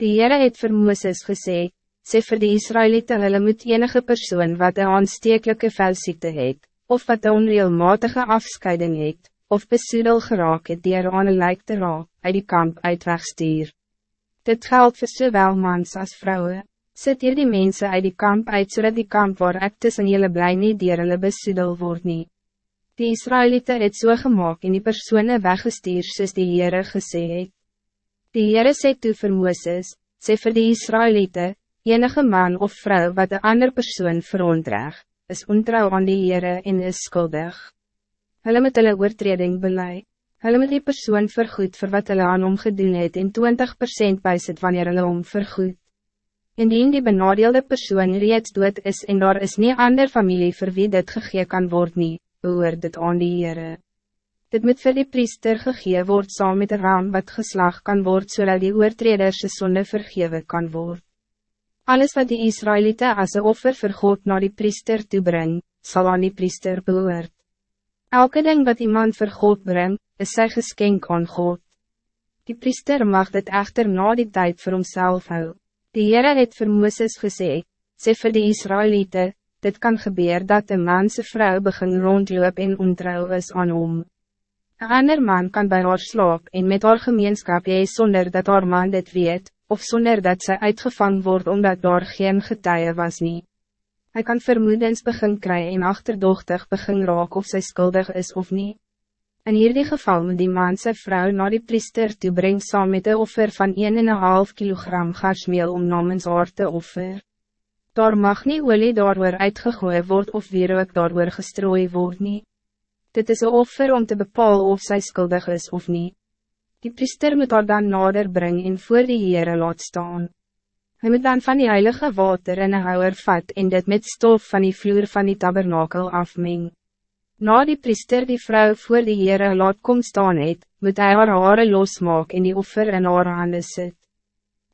Die Heere het vir Mooses gesê, sê vir die Israëlieten hulle moet enige persoon wat een aanstekelijke velziekte het, of wat een onreelmatige afscheiding het, of besoedel geraak het dier aan een lijk te raak, uit die kamp uitwegstuur. Dit geldt voor zowel mans als vrouwen. Zet hier die mensen uit die kamp uit zodat die kamp waar ek tussen julle blij nie dier hulle besoedel word nie. Die Israëlieten het so gemaakt en die persoene weggestuur soos die Heere gesê het. Die Heere sê toe vir Mooses, sê vir die Israëlieten, enige man of vrouw wat een ander persoon verontreg, is ontrouw aan die Heere en is skuldig. Hulle moet hulle oortreding beleid. Hulle moet die persoon vergoed voor wat hulle aan hom gedoen het en 20% bysit wanneer hulle hom vergoed. Indien die benadeelde persoon reeds dood is en daar is nie ander familie vir wie dit gegee kan word nie, behoor dit aan die Heere. Dit moet vir die priester gegee word saam met een raam wat geslag kan word zodat die oortrederse sonde vergewe kan word. Alles wat die Israëlieten als een offer vir God naar die priester toebring, zal aan die priester behoort. Elke ding wat iemand vir God brengt, is sy geskenk aan God. Die priester mag dit echter na die tijd voor homself hou. Die Heere het vir Mooses gesê, sê vir die Israëlieten, dit kan gebeuren dat een manse vrouw begin rondloop en ontrouw is aan hom. Een ander man kan bij haar slaap en met haar gemeenskap jy sonder dat haar man dit weet, of zonder dat zij uitgevangen wordt omdat daar geen getuie was niet. Hij kan vermoedens begin krijgen en achterdochtig begin raak of zij schuldig is of niet. In hierdie geval moet die man sy vrou na die priester toe breng saam met een offer van 1,5 kilogram garsmeel om namens haar te offer. Daar mag nie olie daarover uitgegooid word of wierook daarover gestrooi word nie. Dit is een offer om te bepalen of zij schuldig is of niet. Die priester moet haar dan nader brengen en voor die Heere laat staan. Hij moet dan van die heilige water in een houwer vat en dit met stof van die vloer van die tabernakel afmengen. Na die priester die vrouw voor die Heere laat kom staan het, moet hij haar hare losmaak en die offer in haar handen sit.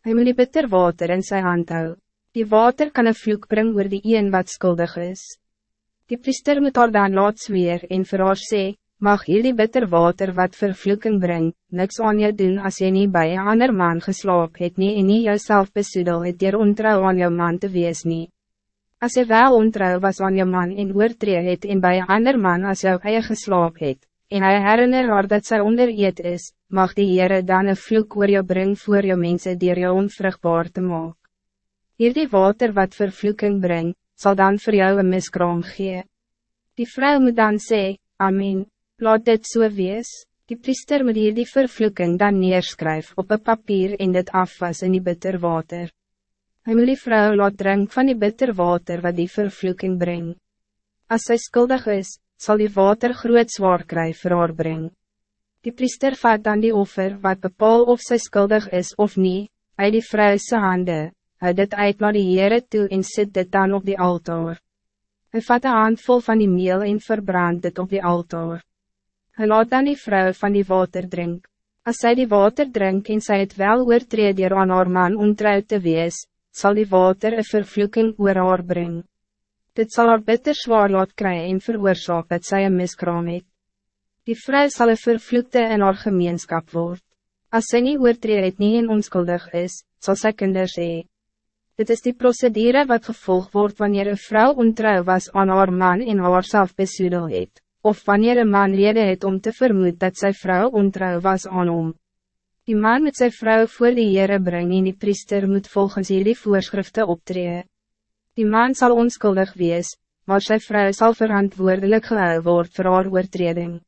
Hy moet die bitter water in zijn hand hou. Die water kan een vloek bring oor die een wat skuldig is. Die priester moet haar dan laat zweer en vir haar sê, mag die bitter water wat vervloeking bring, niks aan jou doen als jy niet bij een ander man geslaap het nie en nie jouself besoedel het dier ontrouw aan jou man te wees nie. Als je wel ontrouw was aan je man en oortree het en bij een ander man als jou eie geslaap het, en hy herinner haar dat sy onder eet is, mag die Heere dan een vloek oor jou bring voor jou mensen die jou onvruchtbaar te maak. Hier die water wat vervloeking bring, zal dan voor jou een miskraam gee. Die vrouw moet dan sê, Amen, laat dit so wees, die priester moet hier die vervloeking dan neerskryf op een papier en dit afwas in die bitter water. Hij moet die vrouw laat drink van die bitter water wat die vervloeking brengt. Als zij schuldig is, zal die water groot zwaar kry vir haar bring. Die priester vat dan die offer wat bepaal of zij schuldig is of niet, uit die vrouwse hande, hy dit uit naar die Heere toe en sit dit dan op die altaar. Hij vat een handvol van die meel en verbrand dit op die altaar. Hij laat dan die vrouw van die water drink. Als zij die water drink en sy het wel oortreed aan haar man ontrouw te wees, zal die water een vervloeking oor haar brengen. Dit zal haar bitter zwaar laat krijgen en veroorzaak dat zij een miskraam het. Die vrou zal een vervloekte in haar gemeenschap worden. Als zij niet oortree het nie en onskuldig is, zal sy kinders hee. Dit is die procedure wat gevolgd wordt wanneer een vrouw ontrouw was aan haar man en haar self besoedel het, of wanneer een man rede het om te vermoeden dat zijn vrouw ontrouw was aan hom. Die man met zijn vrouw voor de Heere brengen en die priester moet volgens jullie voorschriften optreden. Die man zal onschuldig wees, maar zijn vrouw zal verantwoordelijk gehou word voor haar oortreding.